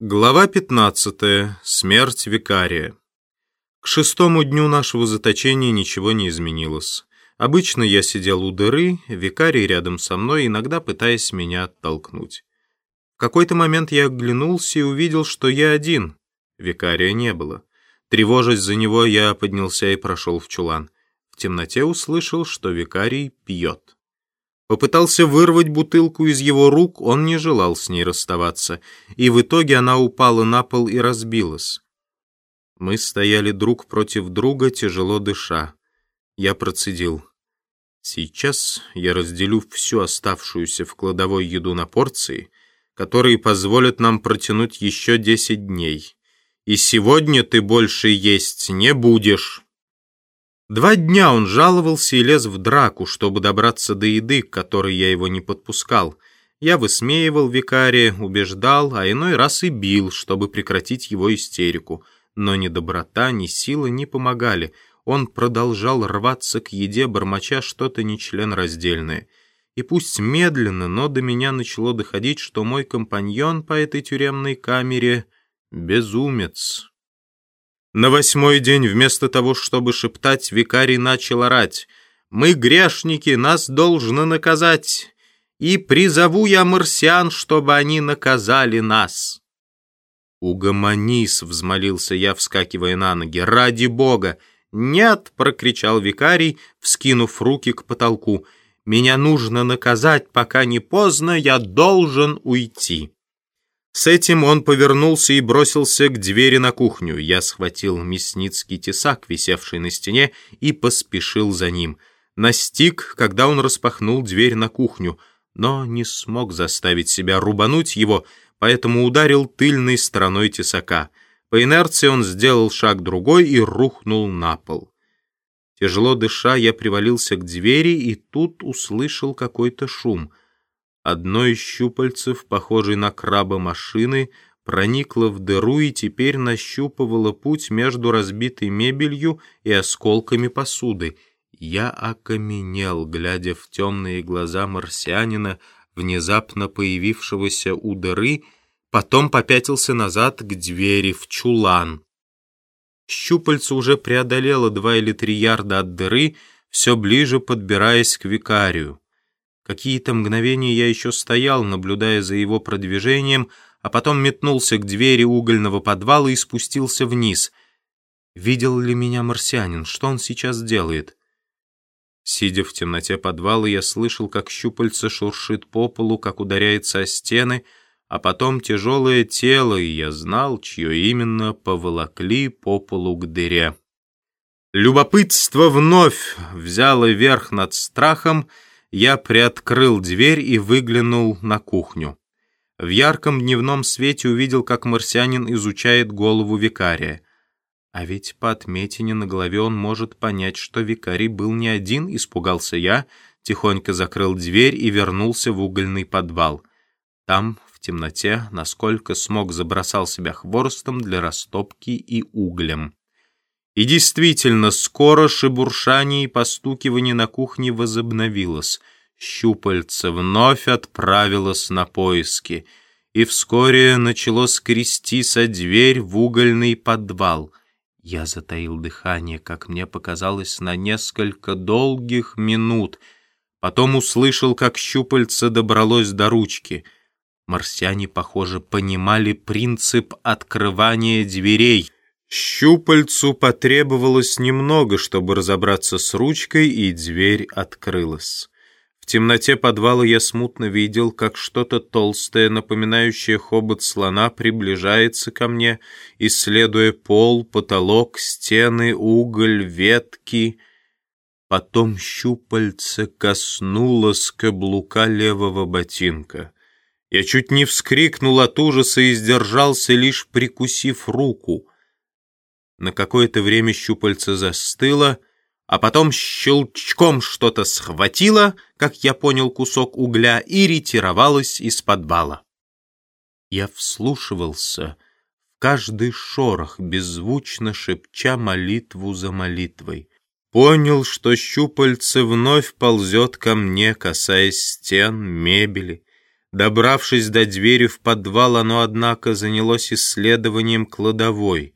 Глава 15. Смерть викария. К шестому дню нашего заточения ничего не изменилось. Обычно я сидел у дыры, викарий рядом со мной, иногда пытаясь меня оттолкнуть. В какой-то момент я оглянулся и увидел, что я один. Викария не было. Тревожась за него, я поднялся и прошел в чулан. В темноте услышал, что викарий пьет. Попытался вырвать бутылку из его рук, он не желал с ней расставаться, и в итоге она упала на пол и разбилась. Мы стояли друг против друга, тяжело дыша. Я процедил. Сейчас я разделю всю оставшуюся в кладовой еду на порции, которые позволят нам протянуть еще десять дней. И сегодня ты больше есть не будешь. Два дня он жаловался и лез в драку, чтобы добраться до еды, к которой я его не подпускал. Я высмеивал викария, убеждал, а иной раз и бил, чтобы прекратить его истерику. Но ни доброта, ни сила не помогали. Он продолжал рваться к еде, бормоча что-то нечленораздельное. И пусть медленно, но до меня начало доходить, что мой компаньон по этой тюремной камере — безумец. На восьмой день вместо того, чтобы шептать, викарий начал орать. «Мы грешники, нас должно наказать, и призову я марсиан, чтобы они наказали нас». «Угомонись!» — взмолился я, вскакивая на ноги. «Ради бога!» «Нет!» — прокричал викарий, вскинув руки к потолку. «Меня нужно наказать, пока не поздно, я должен уйти!» С этим он повернулся и бросился к двери на кухню. Я схватил мясницкий тесак, висевший на стене, и поспешил за ним. Настиг, когда он распахнул дверь на кухню, но не смог заставить себя рубануть его, поэтому ударил тыльной стороной тесака. По инерции он сделал шаг другой и рухнул на пол. Тяжело дыша, я привалился к двери и тут услышал какой-то шум — Одно из щупальцев, похожей на краба машины, проникло в дыру и теперь нащупывало путь между разбитой мебелью и осколками посуды. Я окаменел, глядя в темные глаза марсианина, внезапно появившегося у дыры, потом попятился назад к двери в чулан. Щупальце уже преодолело два или три ярда от дыры, все ближе подбираясь к викарию. Какие-то мгновения я еще стоял, наблюдая за его продвижением, а потом метнулся к двери угольного подвала и спустился вниз. Видел ли меня марсианин? Что он сейчас делает? Сидя в темноте подвала, я слышал, как щупальце шуршит по полу, как ударяется о стены, а потом тяжелое тело, и я знал, чье именно поволокли по полу к дыре. Любопытство вновь взяло верх над страхом, я приоткрыл дверь и выглянул на кухню. В ярком дневном свете увидел, как марсианин изучает голову викария. А ведь по отметине на голове он может понять, что викарий был не один, испугался я, тихонько закрыл дверь и вернулся в угольный подвал. Там, в темноте, насколько смог, забросал себя хворостом для растопки и углем. И действительно, скоро шебуршание и постукивание на кухне возобновилось. Щупальце вновь отправилось на поиски, и вскоре начало скреститься дверь в угольный подвал. Я затаил дыхание, как мне показалось, на несколько долгих минут. Потом услышал, как щупальце добралось до ручки. Марсиане, похоже, понимали принцип открывания дверей. Щупальцу потребовалось немного, чтобы разобраться с ручкой, и дверь открылась. В темноте подвала я смутно видел, как что-то толстое, напоминающее хобот слона, приближается ко мне, исследуя пол, потолок, стены, уголь, ветки. Потом щупальце коснулось каблука левого ботинка. Я чуть не вскрикнул от ужаса и сдержался, лишь прикусив руку — на какое-то время щупальце застыло, а потом щелчком что-то схватило, как я понял, кусок угля, и ретировалось из подвала. Я вслушивался в каждый шорох, беззвучно шепча молитву за молитвой. Понял, что щупальце вновь ползет ко мне, касаясь стен, мебели. Добравшись до двери в подвал, оно, однако, занялось исследованием кладовой.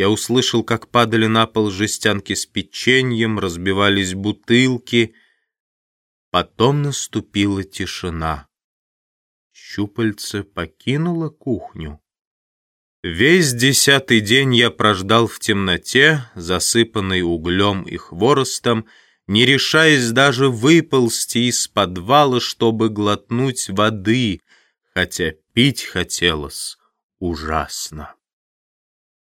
Я услышал, как падали на пол жестянки с печеньем, разбивались бутылки. Потом наступила тишина. Щупальце покинуло кухню. Весь десятый день я прождал в темноте, засыпанный углем и хворостом, не решаясь даже выползти из подвала, чтобы глотнуть воды, хотя пить хотелось ужасно.